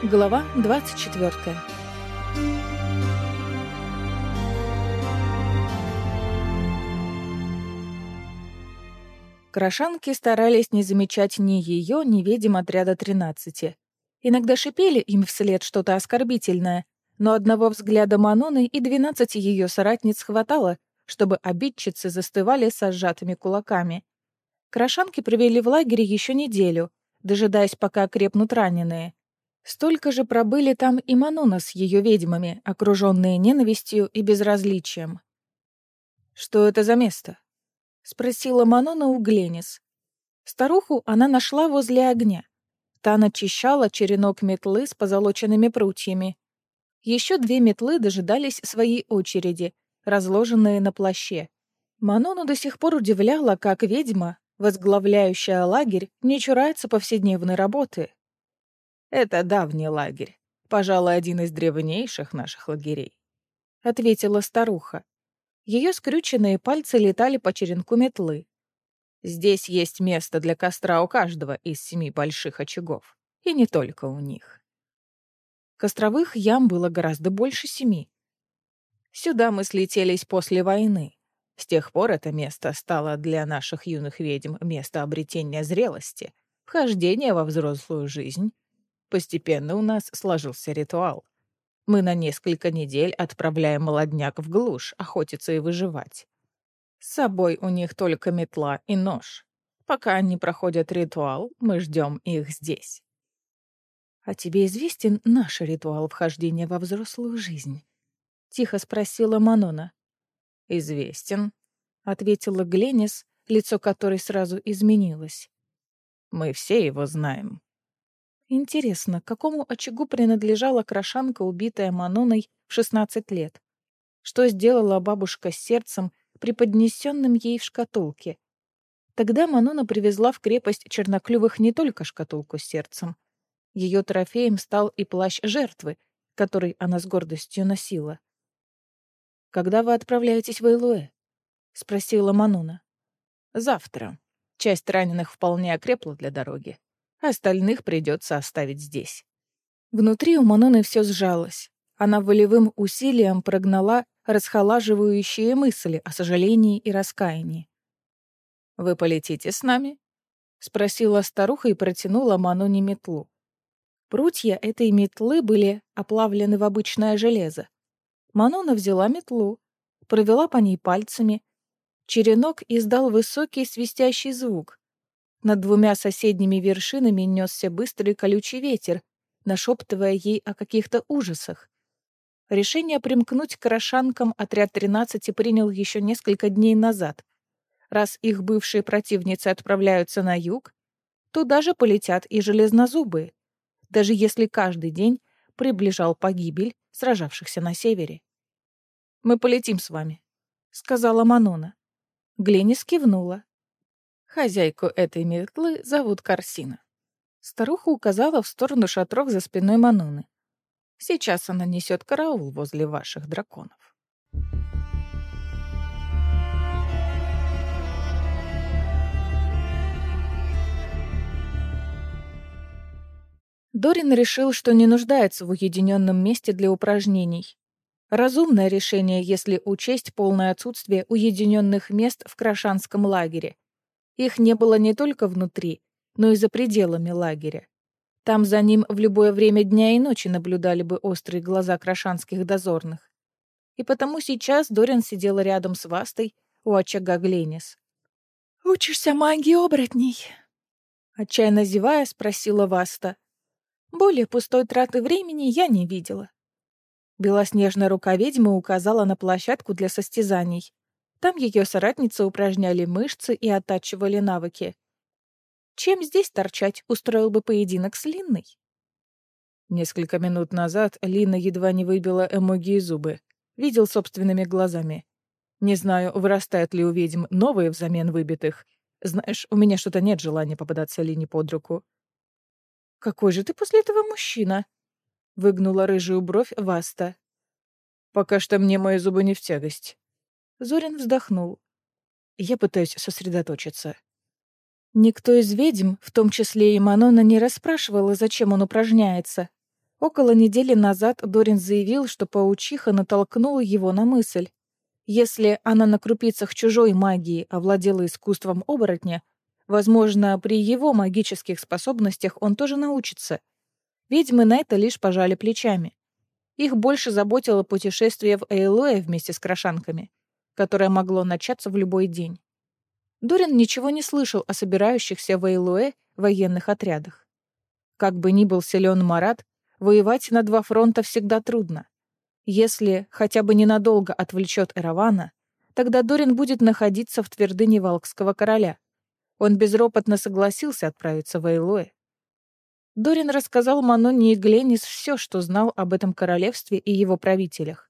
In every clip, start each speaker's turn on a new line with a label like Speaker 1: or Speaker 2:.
Speaker 1: Глава 24 Крашанки старались не замечать ни ее, ни ведьм отряда 13. Иногда шипели им вслед что-то оскорбительное, но одного взгляда Маноны и 12 ее соратниц хватало, чтобы обидчицы застывали со сжатыми кулаками. Крашанки провели в лагере еще неделю, дожидаясь, пока крепнут раненые. Столько же пробыли там и Манона с ее ведьмами, окруженные ненавистью и безразличием. «Что это за место?» — спросила Манона у Гленис. Старуху она нашла возле огня. Та начищала черенок метлы с позолоченными прутьями. Еще две метлы дожидались своей очереди, разложенные на плаще. Манону до сих пор удивляла, как ведьма, возглавляющая лагерь, не чурается повседневной работы, это давний лагерь. Пожалуй, один из древнейших наших лагерей. Ответила старуха. Ее скрюченные пальцы летали по черенку метлы. Здесь есть место для костра у каждого из семи больших очагов. И не только у них. Костровых ям было гораздо больше семи. Сюда мы слетелись после войны. С тех пор это место стало для наших юных ведьм место обретения зрелости, вхождения во взрослую жизнь Постепенно у нас сложился ритуал. Мы на несколько недель отправляем молодняк в глушь охотиться и выживать. С собой у них только метла и нож. Пока они проходят ритуал, мы ждем их здесь. «А тебе известен наш ритуал вхождения во взрослую жизнь?» — тихо спросила Манона. «Известен», — ответила Гленис, лицо которой сразу изменилось. «Мы все его знаем. Интересно, какому очагу принадлежала крошанка, убитая Маноной в 16 лет? Что сделала бабушка с сердцем, преподнесенным ей в шкатулке? Тогда Манона привезла в крепость Черноклювых не только шкатулку с сердцем. Ее трофеем стал и плащ жертвы, который она с гордостью носила. «Когда вы отправляетесь в Эйлуэ?» — спросила Манона. «Завтра. Часть раненых вполне окрепла для дороги. Остальных придется оставить здесь. Внутри у Маноны все сжалось. Она волевым усилием прогнала расхолаживающие мысли о сожалении и раскаянии. «Вы полетите с нами?» — спросила старуха и протянула Маноне метлу. Прутья этой метлы были оплавлены в обычное железо. Манона взяла метлу, провела по ней пальцами. Черенок издал высокий свистящий звук. Над двумя соседними вершинами несся быстрый колючий ветер, нашептывая ей о каких-то ужасах. Решение примкнуть к Рошанкам отряд 13 принял еще несколько дней назад. Раз их бывшие противницы отправляются на юг, туда же полетят и железнозубые, даже если каждый день приближал погибель сражавшихся на севере. «Мы полетим с вами», — сказала Манона. Гленис кивнула. Хозяйку этой метлы зовут Корсина. Старуха указала в сторону шатров за спиной Мануны. Сейчас она несет караул возле ваших драконов. Дорин решил, что не нуждается в уединенном месте для упражнений. Разумное решение, если учесть полное отсутствие уединенных мест в Крашанском лагере — их не было не только внутри, но и за пределами лагеря. Там за ним в любое время дня и ночи наблюдали бы острые глаза крашанских дозорных. И потому сейчас Дорин сидела рядом с Вастой у очага Гленис. «Учишься магии оборотней?» Отчаянно зевая, спросила Васта. Более пустой траты времени я не видела. Белоснежная рука ведьмы указала на площадку для состязаний. Там ее соратницы упражняли мышцы и оттачивали навыки. Чем здесь торчать, устроил бы поединок с Линной? Несколько минут назад Лина едва не выбила эмоги зубы. Видел собственными глазами. Не знаю, вырастают ли у ведьм новые взамен выбитых. Знаешь, у меня что-то нет желания попадаться Лине под руку. «Какой же ты после этого мужчина?» — выгнула рыжую бровь Васта. «Пока что мне мои зубы не в тягость», Зорин вздохнул. Я пытаюсь сосредоточиться. Никто из ведьм, в том числе и Манона, не расспрашивала, зачем он упражняется. Около недели назад Дорин заявил, что паучиха натолкнула его на мысль. Если она на крупицах чужой магии овладела искусством оборотня, возможно, при его магических способностях он тоже научится. Ведьмы на это лишь пожали плечами. Их больше заботило путешествие в Эйлуэ вместе с крошанками, которое могло начаться в любой день. Дорин ничего не слышал о собирающихся в Эйлуэ военных отрядах. Как бы ни был силен Марат, воевать на два фронта всегда трудно. Если хотя бы ненадолго отвлечет Эравана, тогда Дорин будет находиться в твердыне Валкского короля. Он безропотно согласился отправиться в Эйлуэ. Дорин рассказал Маноне и Гленнис все, что знал об этом королевстве и его правителях.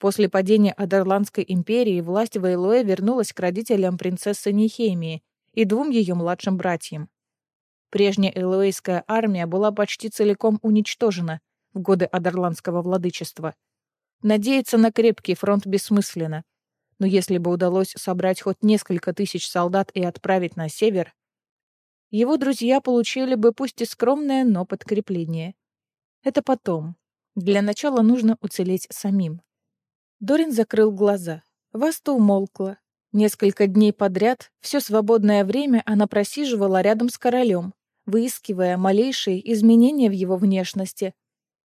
Speaker 1: После падения Адерландской империи власть в Эйлуэ вернулась к родителям принцессы Нихемии и двум ее младшим братьям. Прежняя элуэйская армия была почти целиком уничтожена в годы Адерландского владычества. Надеяться на крепкий фронт бессмысленно. Но если бы удалось собрать хоть несколько тысяч солдат и отправить на север, его друзья получили бы пусть и скромное, но подкрепление. Это потом. Для начала нужно уцелеть самим. Дорин закрыл глаза. Васта умолкла. Несколько дней подряд, все свободное время она просиживала рядом с королем, выискивая малейшие изменения в его внешности.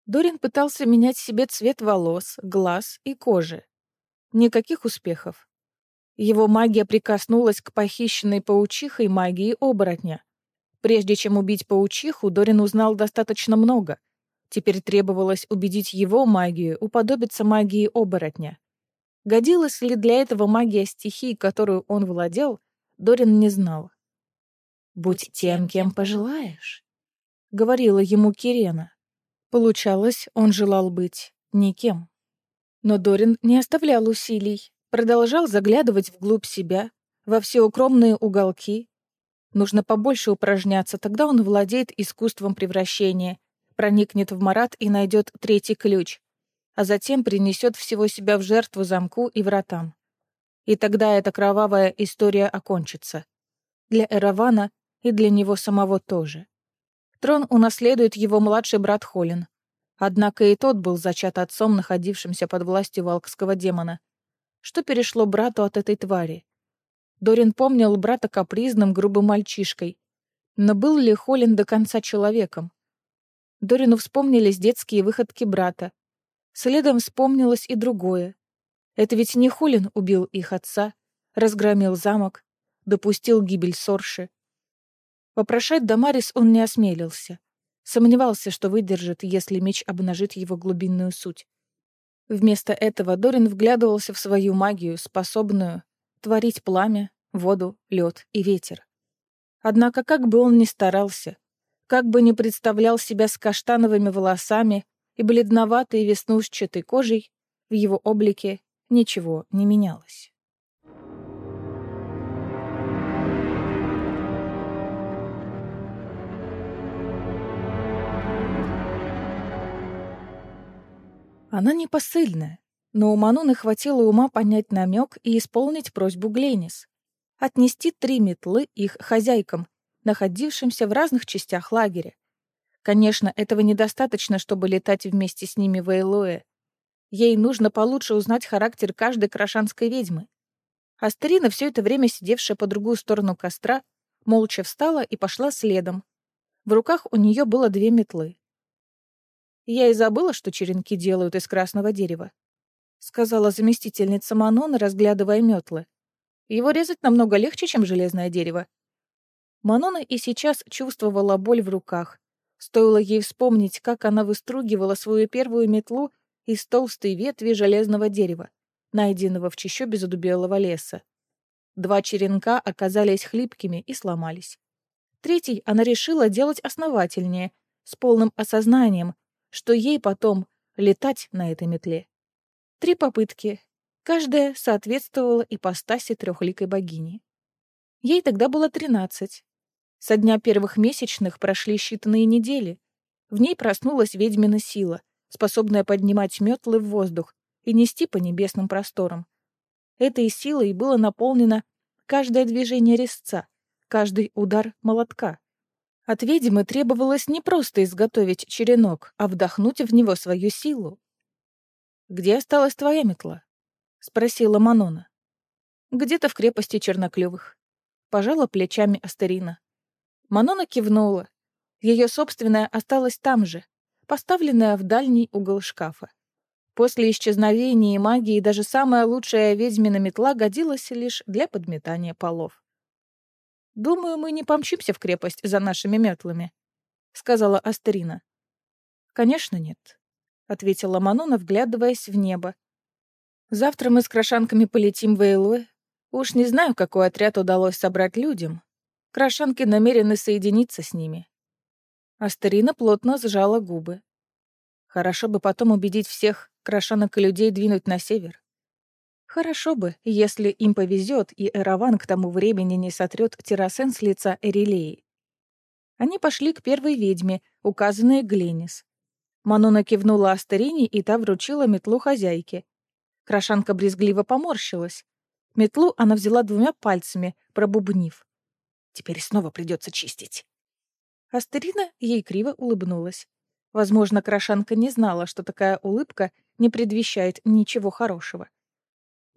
Speaker 1: Дорин пытался менять себе цвет волос, глаз и кожи. Никаких успехов. Его магия прикоснулась к похищенной паучихой магии оборотня. Прежде чем убить паучиху, Дорин узнал достаточно много. Теперь требовалось убедить его магию уподобиться магии оборотня. Годилась ли для этого магия стихий, которую он владел, Дорин не знал. «Будь тем, кем пожелаешь», — говорила ему Кирена. Получалось, он желал быть никем. Но Дорин не оставлял усилий, продолжал заглядывать вглубь себя, во все укромные уголки, Нужно побольше упражняться, тогда он владеет искусством превращения, проникнет в Марат и найдет третий ключ, а затем принесет всего себя в жертву замку и вратам. И тогда эта кровавая история окончится. Для Эравана и для него самого тоже. Трон унаследует его младший брат Холин. Однако и тот был зачат отцом, находившимся под властью валкского демона. Что перешло брату от этой твари? Дорин помнил брата капризным, грубым мальчишкой. Но был ли Холлин до конца человеком? Дорину вспомнились детские выходки брата. Следом вспомнилось и другое. Это ведь не Холлин убил их отца, разгромил замок, допустил гибель Сорши. Попрошать Дамарис он не осмелился. Сомневался, что выдержит, если меч обнажит его глубинную суть. Вместо этого Дорин вглядывался в свою магию, способную творить пламя, воду, лед и ветер. Однако, как бы он ни старался, как бы ни представлял себя с каштановыми волосами и бледноватой веснушчатой кожей, в его облике ничего не менялось. Она не посыльная, но у Мануны хватило ума понять намек и исполнить просьбу Гленис отнести три метлы их хозяйкам, находившимся в разных частях лагеря. Конечно, этого недостаточно, чтобы летать вместе с ними в Эйлуэ. Ей нужно получше узнать характер каждой крашанской ведьмы. Астерина, все это время сидевшая по другую сторону костра, молча встала и пошла следом. В руках у нее было две метлы. «Я и забыла, что черенки делают из красного дерева», — сказала заместительница Манона, разглядывая метлы. Его резать намного легче, чем железное дерево. Манона и сейчас чувствовала боль в руках. Стоило ей вспомнить, как она выстругивала свою первую метлу из толстой ветви железного дерева, найденного в чащобе задубелого леса. Два черенка оказались хлипкими и сломались. Третий она решила делать основательнее, с полным осознанием, что ей потом летать на этой метле. Три попытки, Каждая соответствовала ипостаси трехликой богини. Ей тогда было тринадцать. Со дня первых месячных прошли считанные недели. В ней проснулась ведьмина сила, способная поднимать метлы в воздух и нести по небесным просторам. Этой силой было наполнено каждое движение резца, каждый удар молотка. От ведьмы требовалось не просто изготовить черенок, а вдохнуть в него свою силу. «Где осталась твоя метла?» — спросила Манона. «Где-то в крепости Черноклювых». Пожала плечами Астерина. Манона кивнула. Ее собственная осталась там же, поставленная в дальний угол шкафа. После исчезновения магии даже самая лучшая ведьмина метла годилась лишь для подметания полов. «Думаю, мы не помчимся в крепость за нашими метлами», — сказала Астерина. «Конечно нет», — ответила Манона, вглядываясь в небо. «Завтра мы с крошанками полетим в Эйлуэ. Уж не знаю, какой отряд удалось собрать людям. Крошанки намерены соединиться с ними». Астерина плотно сжала губы. Хорошо бы потом убедить всех крошанок и людей двинуть на север. Хорошо бы, если им повезет, и Эраван к тому времени не сотрет террасен с лица Эрилеи. Они пошли к первой ведьме, указанной Гленис. Манона кивнула Астерине, и та вручила метлу хозяйке. Крашанка брезгливо поморщилась. Метлу она взяла двумя пальцами, пробубнив. «Теперь снова придется чистить». Астерина ей криво улыбнулась. Возможно, Крашанка не знала, что такая улыбка не предвещает ничего хорошего.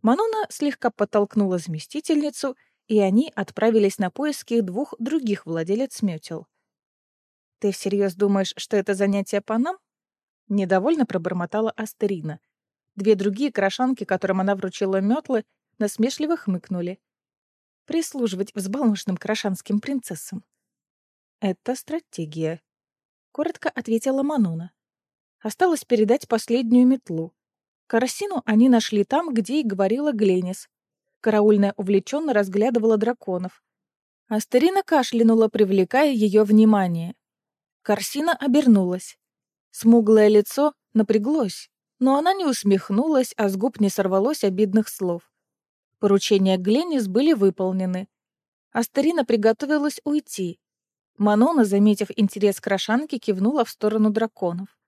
Speaker 1: Манона слегка подтолкнула заместительницу, и они отправились на поиски двух других владелец метел. «Ты всерьез думаешь, что это занятие по нам?» Недовольно пробормотала Астерина. Две другие крошанки, которым она вручила метлы, насмешливо хмыкнули. Прислуживать взбалмошным крошанским принцессам. «Это стратегия», — коротко ответила Манона. Осталось передать последнюю метлу. Карасину они нашли там, где и говорила Гленис. Караульная увлеченно разглядывала драконов. Астерина кашлянула, привлекая ее внимание. Корсина обернулась. Смуглое лицо напряглось, но она не усмехнулась, а с губ не сорвалось обидных слов. Поручения Гленис были выполнены. Астерина приготовилась уйти. Манона, заметив интерес к Рошанке, кивнула в сторону драконов.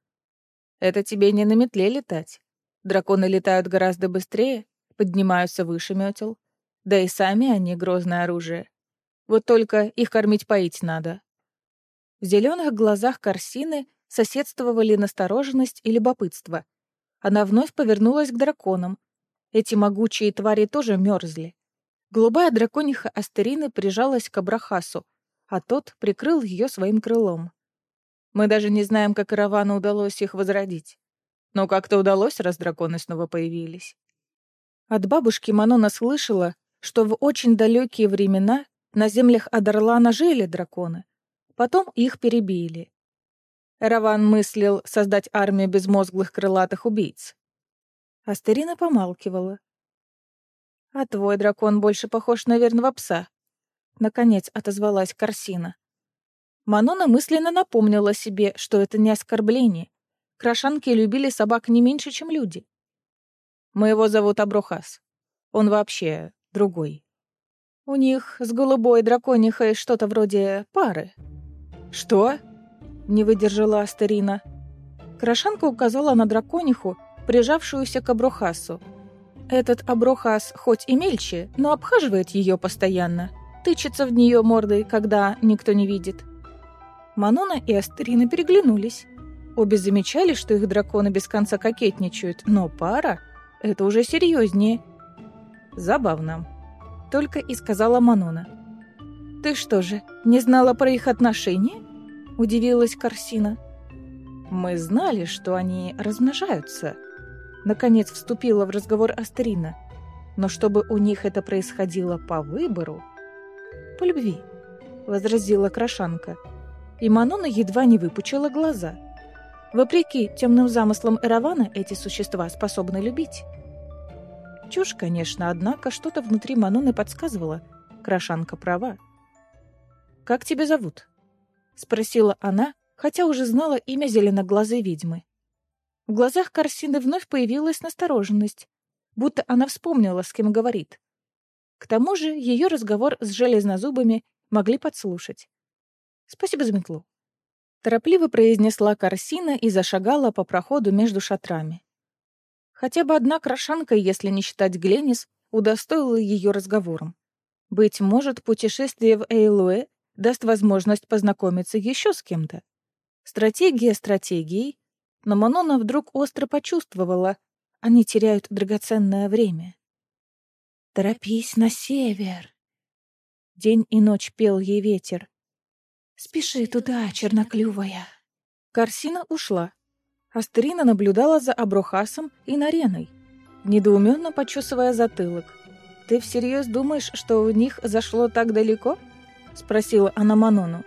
Speaker 1: «Это тебе не на метле летать. Драконы летают гораздо быстрее, поднимаются выше метел. Да и сами они грозное оружие. Вот только их кормить-поить надо. В зеленых глазах Корсины соседствовали настороженность и любопытство. Она вновь повернулась к драконам. Эти могучие твари тоже мерзли. Голубая дракониха Астерины прижалась к Абрахасу, а тот прикрыл ее своим крылом. Мы даже не знаем, как Равану удалось их возродить. Но как-то удалось, раз драконы снова появились. От бабушки Манона слышала, что в очень далекие времена на землях Адарлана жили драконы. Потом их перебили. Раван мыслил создать армию безмозглых крылатых убийц. Астерина помалкивала. «А твой дракон больше похож на верного пса», — наконец отозвалась Корсина. Манона мысленно напомнила себе, что это не оскорбление, Крашанки любили собак не меньше, чем люди. Моего зовут Абрухас. Он вообще другой. У них с голубой драконихой что-то вроде пары. Что? Не выдержала Астерина. Крашанка указала на дракониху, прижавшуюся к Абрухасу. Этот Абрухас хоть и мельче, но обхаживает ее постоянно, тычется в нее мордой, когда никто не видит. Манона и Астерина переглянулись. Обе замечали, что их драконы без конца кокетничают, но пара — это уже серьезнее. Забавно. Только и сказала Манона. «Ты что же, не знала про их отношения?» — удивилась Корсина. «Мы знали, что они размножаются». Наконец вступила в разговор Астерина. «Но чтобы у них это происходило по выбору...» «По любви», — возразила Крошанка. И Манона едва не выпучила глаза — Вопреки темным замыслам Эравана, эти существа способны любить. Чушь, конечно, однако что-то внутри Маноны подсказывало. Крашанка права. «Как тебя зовут?» — спросила она, хотя уже знала имя зеленоглазой ведьмы. В глазах Корсины вновь появилась настороженность, будто она вспомнила, с кем говорит. К тому же ее разговор с железнозубами могли подслушать. «Спасибо за метлу», Торопливо произнесла Корсина и зашагала по проходу между шатрами. Хотя бы одна крошанка, если не считать Гленис, удостоила ее разговором. Быть может, путешествие в Эйлуэ даст возможность познакомиться еще с кем-то. Стратегия стратегией, но Манона вдруг остро почувствовала, они теряют драгоценное время. «Торопись на север!» День и ночь пел ей ветер. «Спеши туда, черноклювая!» Корсина ушла. Астерина наблюдала за Абрухасом и Нареной, недоуменно почесывая затылок. «Ты всерьез думаешь, что у них зашло так далеко?» — спросила она Манону.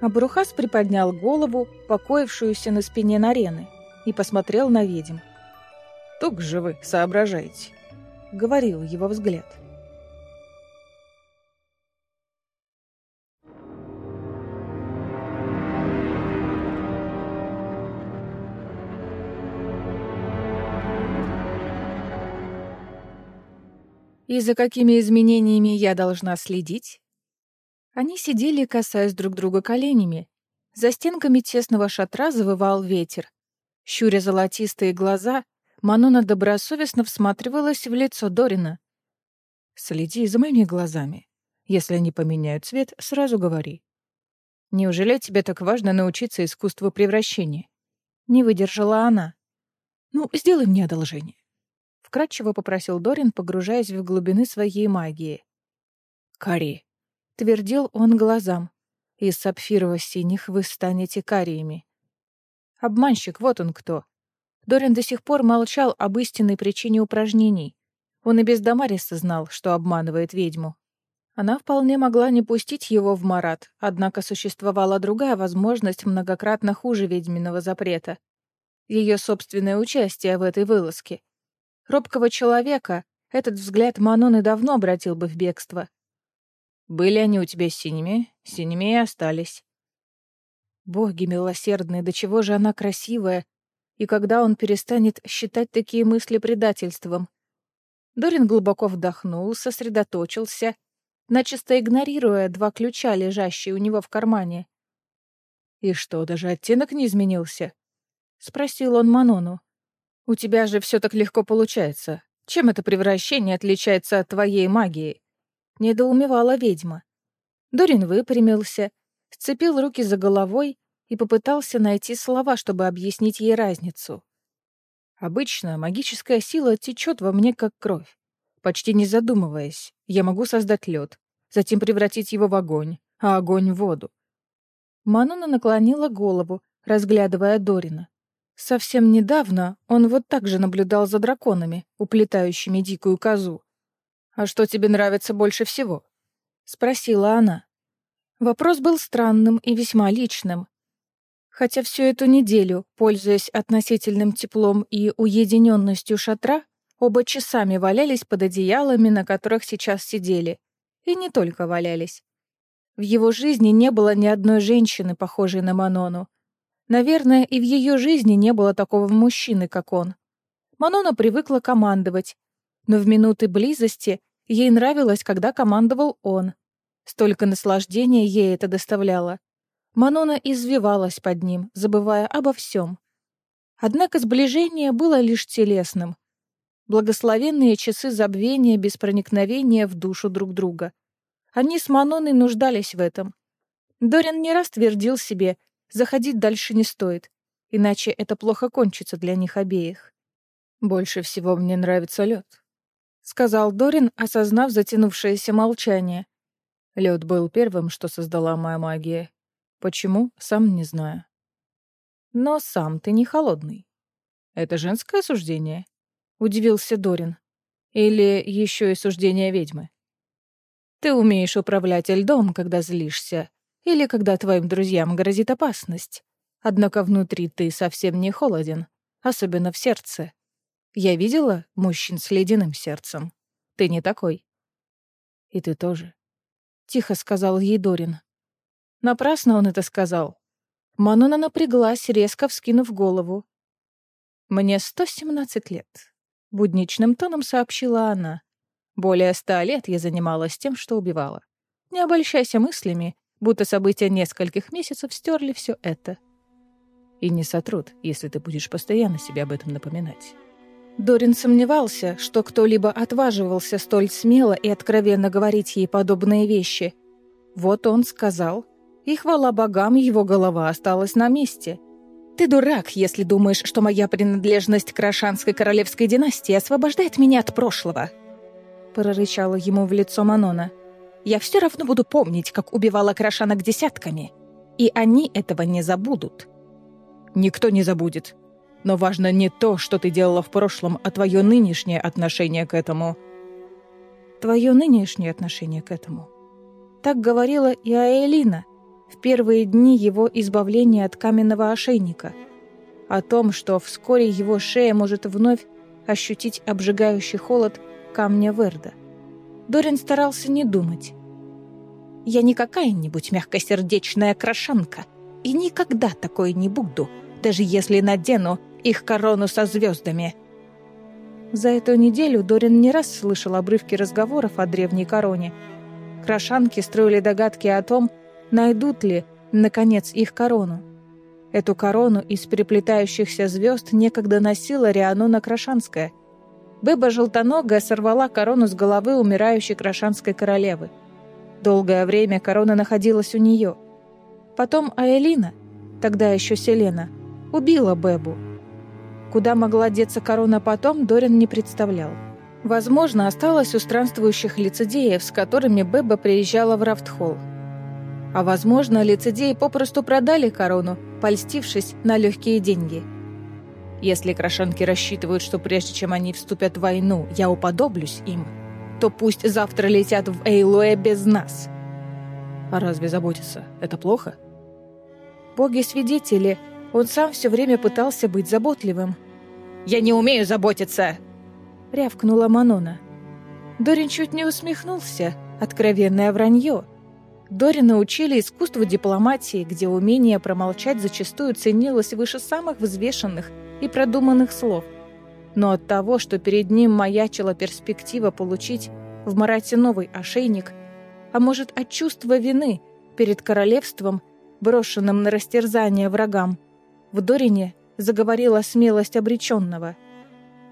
Speaker 1: Абрухас приподнял голову, покоившуюся на спине Нарены, и посмотрел на ведьм. «Тук же вы соображаете», — говорил его взгляд. И за какими изменениями я должна следить? Они сидели, касаясь друг друга коленями. За стенками тесного шатра завывал ветер. Щуря золотистые глаза, Манона добросовестно всматривалась в лицо Дорина. «Следи за моими глазами. Если они поменяют цвет, сразу говори. Неужели тебе так важно научиться искусству превращения?» Не выдержала она. «Ну, сделай мне одолжение вкратчиво попросил Дорин, погружаясь в глубины своей магии. «Кари», — твердил он глазам, — «из сапфирово-синих вы станете кариями». Обманщик, вот он кто. Дорин до сих пор молчал об истинной причине упражнений. Он и без Дамариса знал, что обманывает ведьму. Она вполне могла не пустить его в Марат, однако существовала другая возможность многократно хуже ведьминого запрета. Ее собственное участие в этой вылазке. Робкого человека этот взгляд Маноны давно обратил бы в бегство. «Были они у тебя синими, синими и остались». Боги милосердные, до чего же она красивая, и когда он перестанет считать такие мысли предательством? Дорин глубоко вдохнул, сосредоточился, начисто игнорируя два ключа, лежащие у него в кармане. «И что, даже оттенок не изменился?» — спросил он Манону. У тебя же все так легко получается. Чем это превращение отличается от твоей магии?» Недоумевала ведьма. Дорин выпрямился, сцепил руки за головой и попытался найти слова, чтобы объяснить ей разницу. Обычно магическая сила течет во мне как кровь. Почти не задумываясь, я могу создать лед, затем превратить его в огонь, а огонь в воду. Мануна наклонила голову, разглядывая Дорина. Совсем недавно он вот так же наблюдал за драконами, уплетающими дикую козу. «А что тебе нравится больше всего?» — спросила она. Вопрос был странным и весьма личным. Хотя всю эту неделю, пользуясь относительным теплом и уединенностью шатра, оба часами валялись под одеялами, на которых сейчас сидели. И не только валялись. В его жизни не было ни одной женщины, похожей на Манону, Наверное, и в ее жизни не было такого мужчины, как он. Манона привыкла командовать, но в минуты близости ей нравилось, когда командовал он. Столько наслаждения ей это доставляло. Манона извивалась под ним, забывая обо всем. Однако сближение было лишь телесным. Благословенные часы забвения без проникновения в душу друг друга. Они с Маноной нуждались в этом. Дорин не раз твердил себе, Заходить дальше не стоит, иначе это плохо кончится для них обеих. «Больше всего мне нравится лед», — сказал Дорин, осознав затянувшееся молчание. Лед был первым, что создала моя магия. Почему, сам не знаю. Но сам ты не холодный. Это женское суждение? Удивился Дорин. Или еще и суждение ведьмы? Ты умеешь управлять льдом, когда злишься, или когда твоим друзьям грозит опасность. Однако внутри ты совсем не холоден, особенно в сердце. Я видела мужчин с ледяным сердцем. Ты не такой. И ты тоже. Тихо сказал ей Дорин. Напрасно он это сказал. Мануна напряглась, резко вскинув голову. «Мне 117 лет», — будничным тоном сообщила она. «Более ста лет я занималась тем, что убивала. Не обольщайся мыслями, будто события нескольких месяцев стерли все это. И не сотрут, если ты будешь постоянно себе об этом напоминать. Дорин сомневался, что кто-либо отваживался столь смело и откровенно говорить ей подобные вещи. Вот он сказал, И хвала богам, его голова осталась на месте. «Ты дурак, если думаешь, что моя принадлежность к Рошанской королевской династии освобождает меня от прошлого!» Прорычала ему в лицо Манона. «Я все равно буду помнить, как убивала Крашанок десятками. И они этого не забудут».
Speaker 2: «Никто не забудет. Но важно не то, что ты делала в прошлом, а твое нынешнее отношение к этому».
Speaker 1: «Твое нынешнее отношение к этому?» Так говорила и Аэлина в первые дни его избавления от каменного ошейника. О том, что вскоре его шея может вновь ощутить обжигающий холод камня Верда. Дорин старался не думать. «Я не какая-нибудь мягкосердечная крошанка, и никогда такой не буду, даже если надену их корону со звездами». За эту неделю Дорин не раз слышал обрывки разговоров о древней короне. Крошанки строили догадки о том, найдут ли, наконец, их корону. Эту корону из переплетающихся звезд некогда носила Рианона Крашанская, Быба Желтоногая сорвала корону с головы умирающей крашанской королевы. Долгое время корона находилась у нее. Потом Аэлина, тогда еще Селена, убила Бебу. Куда могла деться корона потом, Дорин не представлял. Возможно, осталась у странствующих лицедеев, с которыми Беба приезжала в Рафтхолл. А возможно, лицедеи попросту продали корону, польстившись на легкие деньги – если крашенки рассчитывают, что прежде чем они вступят в войну, я уподоблюсь им, то пусть завтра летят в Эйлуэ без нас.
Speaker 2: А разве заботиться? Это плохо?
Speaker 1: Боги-свидетели, он сам все время пытался быть заботливым.
Speaker 2: «Я не умею заботиться!»
Speaker 1: — рявкнула Манона. Дорин чуть не усмехнулся. Откровенное вранье. Дорина учили искусству дипломатии, где умение промолчать зачастую ценилось выше самых взвешенных и продуманных слов. Но от того, что перед ним маячила перспектива получить в Марате новый ошейник, а может от чувства вины перед королевством, брошенным на растерзание врагам, в Дорине заговорила смелость обреченного.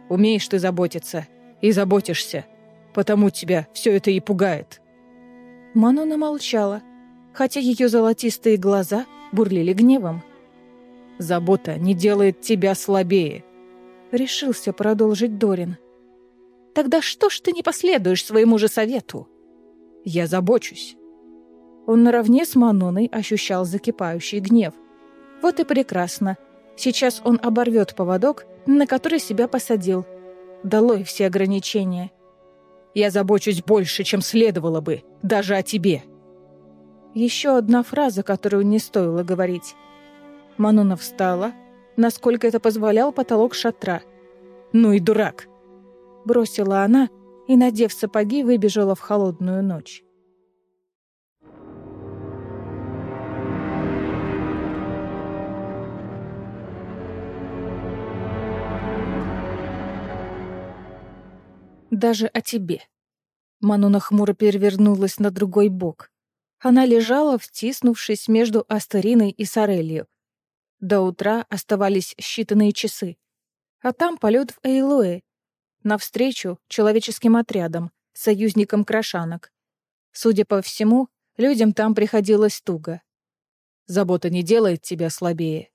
Speaker 2: «Умеешь ты заботиться и заботишься, потому тебя все это и пугает».
Speaker 1: Манона молчала, хотя ее золотистые глаза бурлили гневом.
Speaker 2: Забота не делает тебя слабее.
Speaker 1: Решился продолжить Дорин. Тогда что ж ты не последуешь своему же совету?
Speaker 2: Я забочусь.
Speaker 1: Он наравне с Маноной ощущал закипающий гнев. Вот и прекрасно. Сейчас он оборвет поводок, на который себя посадил. Долой все ограничения.
Speaker 2: Я забочусь больше, чем следовало бы, даже о тебе.
Speaker 1: Еще одна фраза, которую не стоило говорить. Мануна встала, насколько это позволял потолок шатра.
Speaker 2: «Ну и дурак!»
Speaker 1: Бросила она и, надев сапоги, выбежала в холодную ночь. Даже о тебе. Мануна хмуро перевернулась на другой бок. Она лежала, втиснувшись между Астериной и Сорелью, до утра оставались считанные часы. А там полет в Эйлуэ. Навстречу человеческим отрядам, союзникам крошанок. Судя по всему, людям там приходилось туго.
Speaker 2: Забота не делает тебя слабее.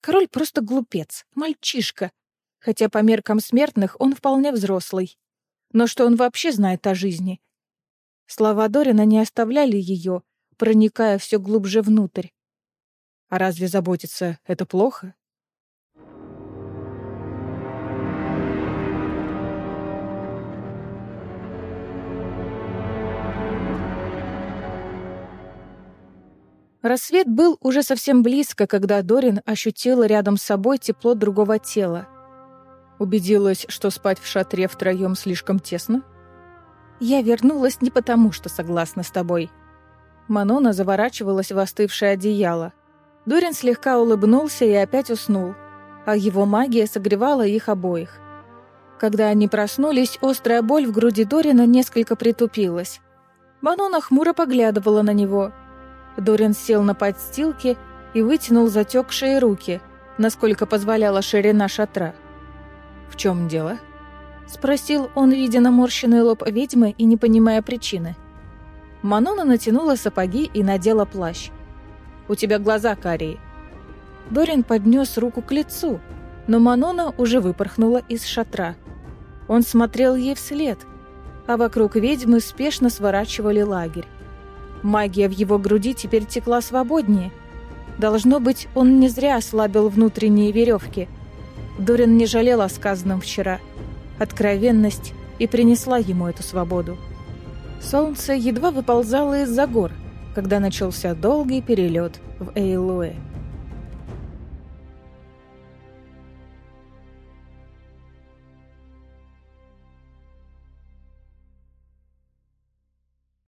Speaker 1: Король просто глупец, мальчишка. Хотя по меркам смертных он вполне взрослый. Но что он вообще знает о жизни? Слова Дорина не оставляли ее, проникая все глубже внутрь.
Speaker 2: А разве заботиться — это плохо?
Speaker 1: Рассвет был уже совсем близко, когда Дорин ощутила рядом с собой тепло другого тела.
Speaker 2: Убедилась, что спать в шатре втроем слишком тесно?
Speaker 1: Я вернулась не потому, что согласна с тобой. Манона заворачивалась в остывшее одеяло. Дорин слегка улыбнулся и опять уснул, а его магия согревала их обоих. Когда они проснулись, острая боль в груди Дорина несколько притупилась. Банона хмуро поглядывала на него. Дорин сел на подстилке и вытянул затекшие руки, насколько позволяла ширина шатра.
Speaker 2: «В чем дело?»
Speaker 1: — спросил он, видя наморщенный лоб ведьмы и не понимая причины. Манона натянула сапоги и надела плащ. «У тебя глаза карие». Дорин поднес руку к лицу, но Манона уже выпорхнула из шатра. Он смотрел ей вслед, а вокруг ведьмы спешно сворачивали лагерь. Магия в его груди теперь текла свободнее. Должно быть, он не зря ослабил внутренние веревки. Дорин не жалел о сказанном вчера. Откровенность и принесла ему эту свободу. Солнце едва выползало из-за гор, когда начался долгий перелет в Эйлуэ.